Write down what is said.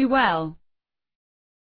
do well.